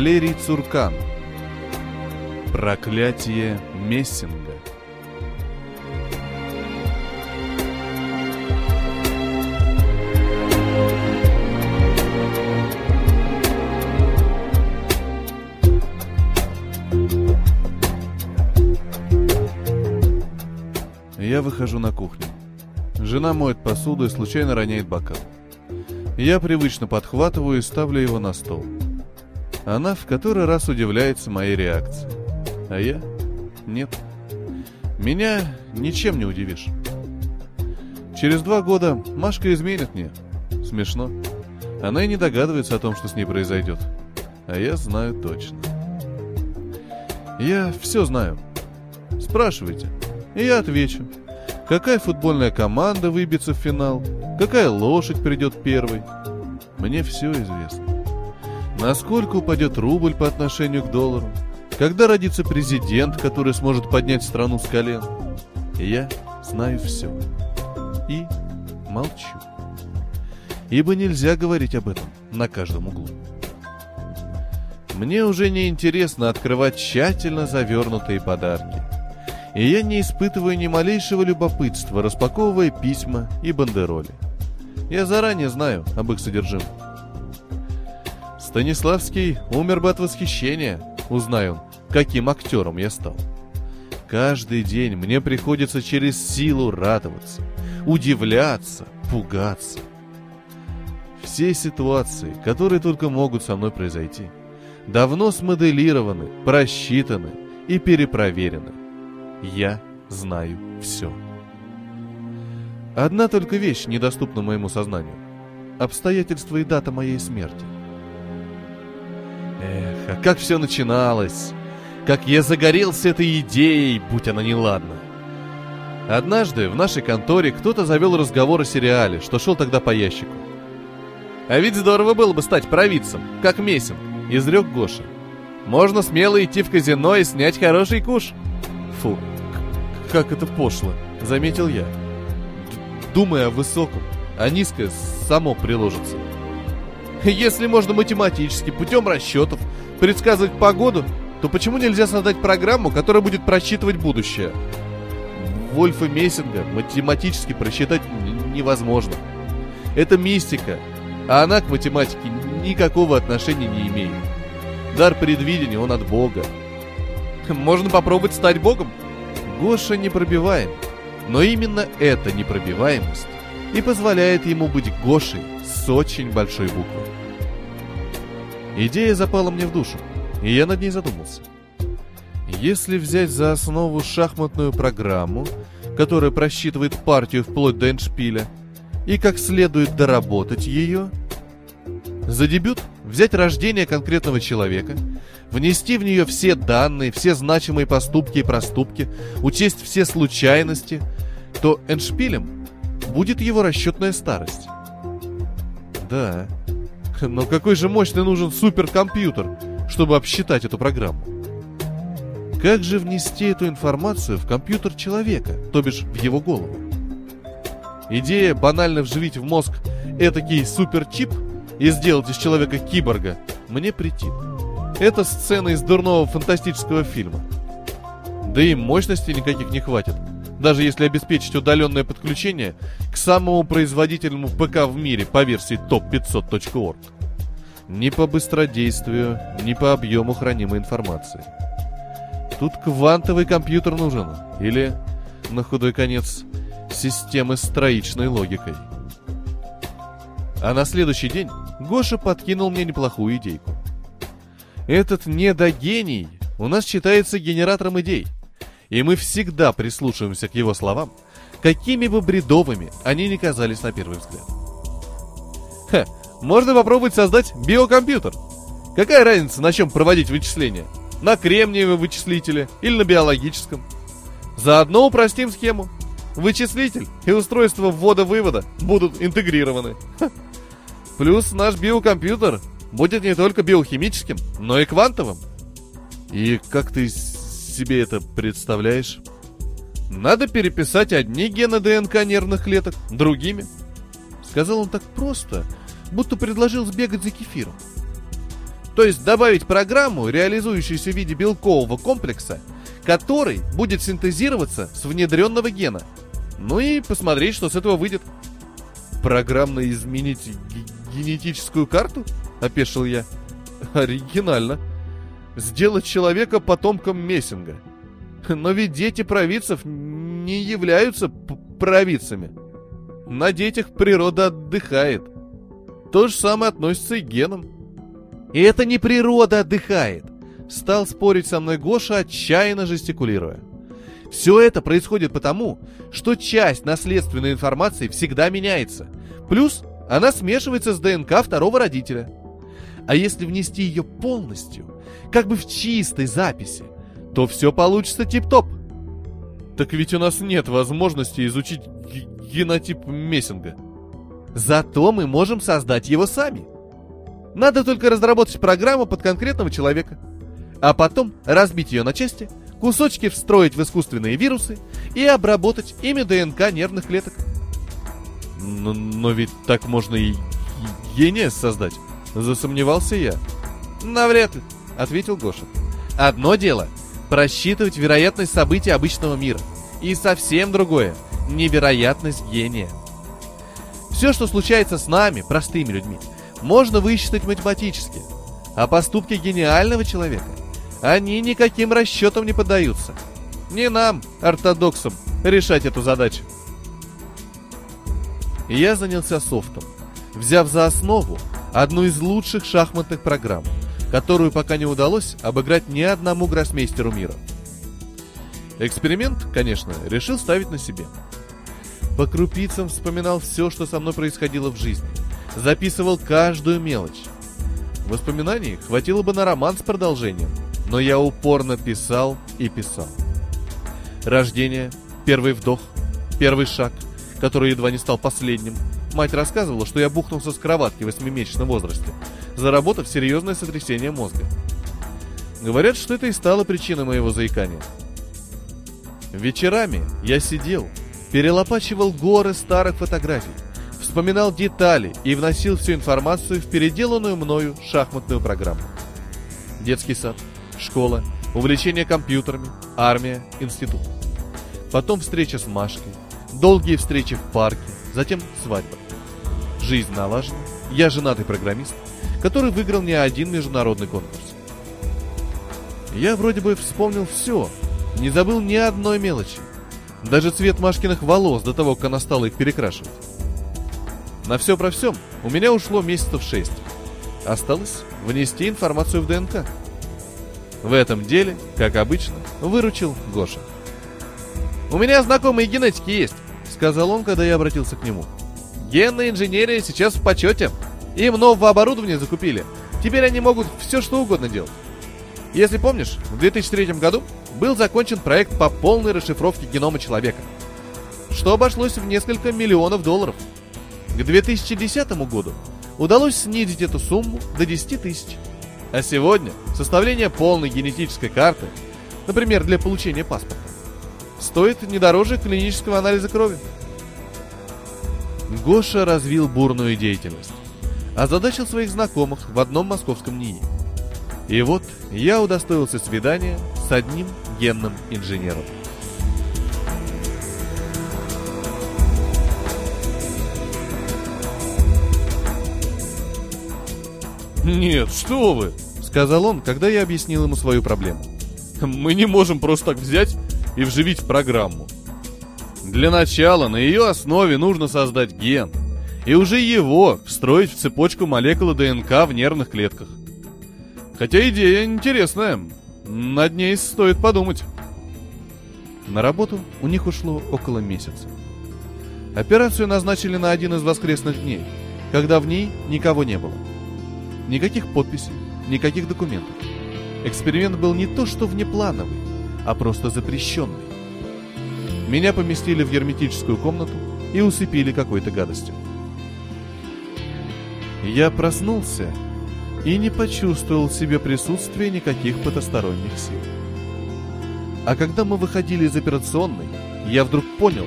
Валерий Цуркан. Проклятие Мессинга. Я выхожу на кухню. Жена моет посуду и случайно роняет бокал. Я привычно подхватываю и ставлю его на стол. Она в который раз удивляется моей реакции. А я? Нет. Меня ничем не удивишь. Через два года Машка изменит мне. Смешно. Она и не догадывается о том, что с ней произойдет. А я знаю точно. Я все знаю. Спрашивайте. И я отвечу. Какая футбольная команда выбьется в финал? Какая лошадь придет первой? Мне все известно. Насколько упадет рубль по отношению к доллару? Когда родится президент, который сможет поднять страну с колен? Я знаю все. И молчу. Ибо нельзя говорить об этом на каждом углу. Мне уже не интересно открывать тщательно завернутые подарки. И я не испытываю ни малейшего любопытства, распаковывая письма и бандероли. Я заранее знаю об их содержимом. Станиславский умер бы от восхищения, узнай он, каким актером я стал. Каждый день мне приходится через силу радоваться, удивляться, пугаться. Все ситуации, которые только могут со мной произойти, давно смоделированы, просчитаны и перепроверены. Я знаю все. Одна только вещь недоступна моему сознанию. Обстоятельства и дата моей смерти. Эх, а как все начиналось! Как я загорелся этой идеей, будь она неладна. Однажды в нашей конторе кто-то завел разговор о сериале, что шел тогда по ящику. А ведь здорово было бы стать провидцем, как Мессинг, изрек Гоша. Можно смело идти в казино и снять хороший куш. Фу, как это пошло, заметил я. Думая о высоком, а низкое само приложится. Если можно математически, путем расчетов, предсказывать погоду, то почему нельзя создать программу, которая будет просчитывать будущее? Вольфа Мессинга математически просчитать невозможно. Это мистика, а она к математике никакого отношения не имеет. Дар предвидения, он от Бога. Можно попробовать стать Богом? Гоша непробиваем, но именно эта непробиваемость и позволяет ему быть Гошей с очень большой буквы. Идея запала мне в душу, и я над ней задумался. Если взять за основу шахматную программу, которая просчитывает партию вплоть до эндшпиля, и как следует доработать ее, за дебют взять рождение конкретного человека, внести в нее все данные, все значимые поступки и проступки, учесть все случайности, то эндшпилем будет его расчетная старость. Да, но какой же мощный нужен суперкомпьютер, чтобы обсчитать эту программу? Как же внести эту информацию в компьютер человека, то бишь в его голову? Идея банально вживить в мозг этакий суперчип и сделать из человека киборга мне претит. Это сцена из дурного фантастического фильма. Да и мощности никаких не хватит, даже если обеспечить удаленное подключение к самому производительному ПК в мире по версии top500.org. Ни по быстродействию, ни по объему хранимой информации. Тут квантовый компьютер нужен. Или, на худой конец, системы с троичной логикой. А на следующий день Гоша подкинул мне неплохую идейку. Этот недогений у нас считается генератором идей, и мы всегда прислушиваемся к его словам, какими бы бредовыми они ни казались на первый взгляд. Ха, можно попробовать создать биокомпьютер. Какая разница, на чем проводить вычисления? На кремниевом вычислителе или на биологическом? Заодно упростим схему. Вычислитель и устройство ввода-вывода будут интегрированы. Ха. Плюс наш биокомпьютер будет не только биохимическим, но и квантовым. И как ты себе это представляешь? Надо переписать одни гены ДНК нервных клеток другими. Сказал он так просто, будто предложил сбегать за кефиром. То есть добавить программу, реализующуюся в виде белкового комплекса, который будет синтезироваться с внедренного гена. Ну и посмотреть, что с этого выйдет. Программно изменить генетическую карту? Опешил я. Оригинально. Сделать человека потомком Мессинга. Но ведь дети провидцев не являются провидцами. На детях природа отдыхает. То же самое относится и к генам. И это не природа отдыхает. Стал спорить со мной Гоша, отчаянно жестикулируя. Все это происходит потому, что часть наследственной информации всегда меняется. Плюс она смешивается с ДНК второго родителя. А если внести ее полностью, как бы в чистой записи, то все получится тип-топ. Так ведь у нас нет возможности изучить генотип Мессинга. Зато мы можем создать его сами. Надо только разработать программу под конкретного человека, а потом разбить ее на части, кусочки встроить в искусственные вирусы и обработать ими ДНК нервных клеток. Но, но ведь так можно и гения создать, засомневался я. Навряд ли, ответил Гоша. Одно дело просчитывать вероятность событий обычного мира, и совсем другое невероятность гения. Все, что случается с нами, простыми людьми, можно высчитать математически. А поступки гениального человека, они никаким расчетам не поддаются. Не нам, ортодоксам, решать эту задачу. Я занялся софтом, взяв за основу одну из лучших шахматных программ, которую пока не удалось обыграть ни одному гроссмейстеру мира. Эксперимент, конечно, решил ставить на себе – по крупицам вспоминал все, что со мной происходило в жизни. Записывал каждую мелочь. Воспоминаний хватило бы на роман с продолжением, но я упорно писал и писал. Рождение, первый вдох, первый шаг, который едва не стал последним. Мать рассказывала, что я бухнулся с кроватки в восьмимесячном возрасте, заработав серьезное сотрясение мозга. Говорят, что это и стало причиной моего заикания. Вечерами я сидел, перелопачивал горы старых фотографий, вспоминал детали и вносил всю информацию в переделанную мною шахматную программу. Детский сад, школа, увлечение компьютерами, армия, институт. Потом встреча с Машкой, долгие встречи в парке, затем свадьба. Жизнь налажена, я женатый программист, который выиграл не один международный конкурс. Я вроде бы вспомнил все, не забыл ни одной мелочи. Даже цвет Машкиных волос до того, как она стала их перекрашивать. На все про всем у меня ушло месяцев шесть. Осталось внести информацию в ДНК. В этом деле, как обычно, выручил Гоша. «У меня знакомые генетики есть», — сказал он, когда я обратился к нему. «Генная инженерия сейчас в почете. Им нового оборудования закупили. Теперь они могут все что угодно делать. Если помнишь, в 2003 году был закончен проект по полной расшифровке генома человека, что обошлось в несколько миллионов долларов. К 2010 году удалось снизить эту сумму до 10 тысяч. А сегодня составление полной генетической карты, например, для получения паспорта, стоит не дороже клинического анализа крови. Гоша развил бурную деятельность, озадачил своих знакомых в одном московском НИИ – и вот я удостоился свидания с одним генным инженером. «Нет, что вы!» — сказал он, когда я объяснил ему свою проблему. «Мы не можем просто так взять и вживить в программу. Для начала на ее основе нужно создать ген, и уже его встроить в цепочку молекулы ДНК в нервных клетках. Хотя идея интересная. Над ней стоит подумать. На работу у них ушло около месяца. Операцию назначили на один из воскресных дней, когда в ней никого не было. Никаких подписей, никаких документов. Эксперимент был не то что внеплановый, а просто запрещенный. Меня поместили в герметическую комнату и усыпили какой-то гадостью. Я проснулся и не почувствовал в себе присутствия никаких потусторонних сил. А когда мы выходили из операционной, я вдруг понял,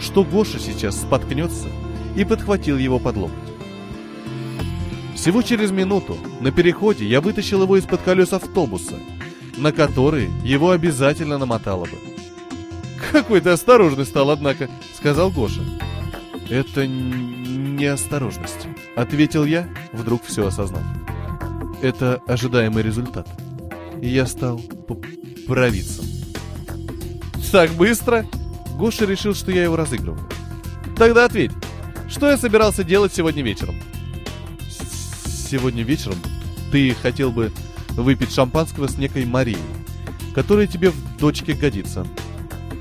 что Гоша сейчас споткнется и подхватил его под локоть. Всего через минуту на переходе я вытащил его из-под колес автобуса, на который его обязательно намотало бы. «Какой ты осторожный стал, однако», — сказал Гоша. «Это неосторожность», — ответил я, вдруг все осознав. «Это ожидаемый результат. Я стал провидцем». «Так быстро?» Гоша решил, что я его разыгрываю. «Тогда ответь, что я собирался делать сегодня вечером?» «Сегодня вечером ты хотел бы выпить шампанского с некой Марией, которая тебе в дочке годится»,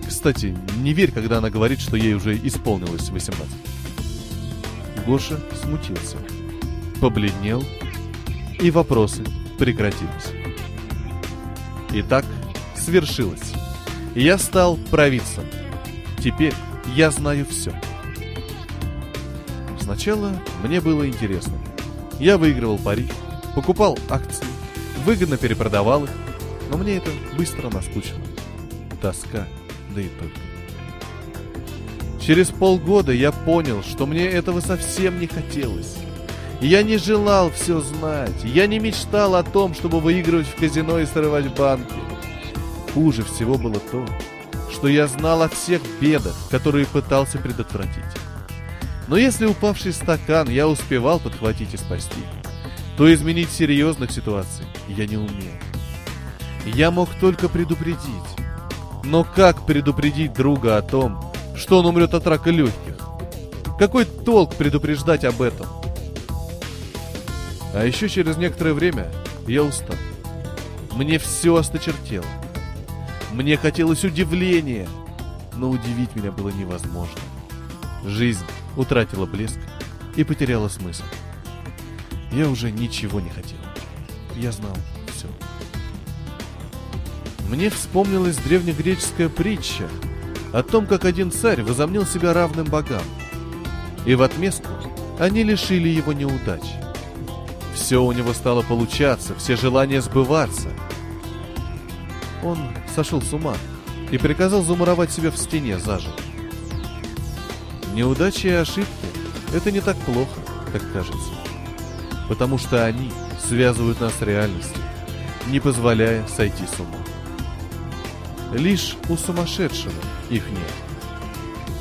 кстати, не верь, когда она говорит, что ей уже исполнилось 18. Гоша смутился, побледнел, и вопросы прекратились. Итак, свершилось. Я стал провидцем. Теперь я знаю все. Сначала мне было интересно. Я выигрывал пари, покупал акции, выгодно перепродавал их, но мне это быстро наскучило. Тоска – только. Через полгода я понял, что мне этого совсем не хотелось. Я не желал все знать. Я не мечтал о том, чтобы выигрывать в казино и срывать банки. Хуже всего было то, что я знал о всех бедах, которые пытался предотвратить. Но если упавший стакан я успевал подхватить и спасти, то изменить серьезных ситуаций я не умел. Я мог только предупредить, но как предупредить друга о том, что он умрет от рака легких? Какой толк предупреждать об этом? А еще через некоторое время я устал. Мне все осточертело. Мне хотелось удивления, но удивить меня было невозможно. Жизнь утратила блеск и потеряла смысл. Я уже ничего не хотел. Я знал все. Мне вспомнилась древнегреческая притча о том, как один царь возомнил себя равным богам. И в отместку они лишили его неудач. Все у него стало получаться, все желания сбываться. Он сошел с ума и приказал замуровать себя в стене заживо. Неудачи и ошибки – это не так плохо, как кажется. Потому что они связывают нас с реальностью, не позволяя сойти с ума. Лишь у сумасшедшего их нет.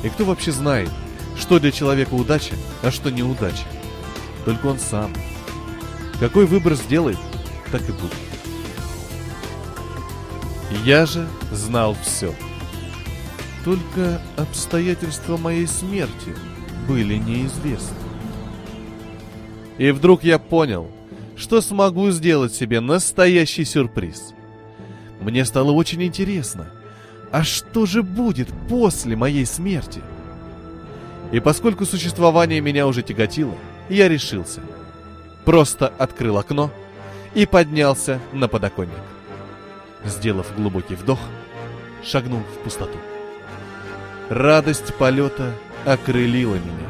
И кто вообще знает, что для человека удача, а что неудача? Только он сам. Какой выбор сделает, так и будет. Я же знал все. Только обстоятельства моей смерти были неизвестны. И вдруг я понял, что смогу сделать себе настоящий сюрприз – мне стало очень интересно, а что же будет после моей смерти? И поскольку существование меня уже тяготило, я решился. Просто открыл окно и поднялся на подоконник. Сделав глубокий вдох, шагнул в пустоту. Радость полета окрылила меня.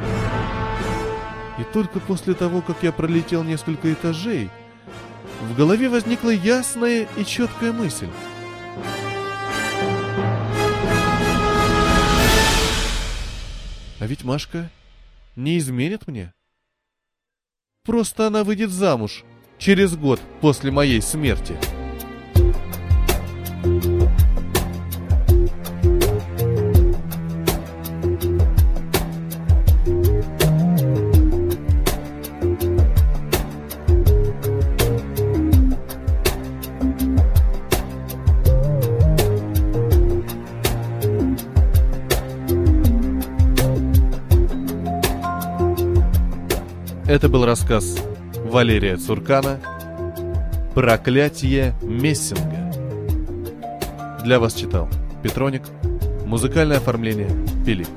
И только после того, как я пролетел несколько этажей, в голове возникла ясная и четкая мысль. А ведь Машка не изменит мне. Просто она выйдет замуж через год после моей смерти. Это был рассказ Валерия Цуркана «Проклятие Мессинга». Для вас читал Петроник. Музыкальное оформление Пилип.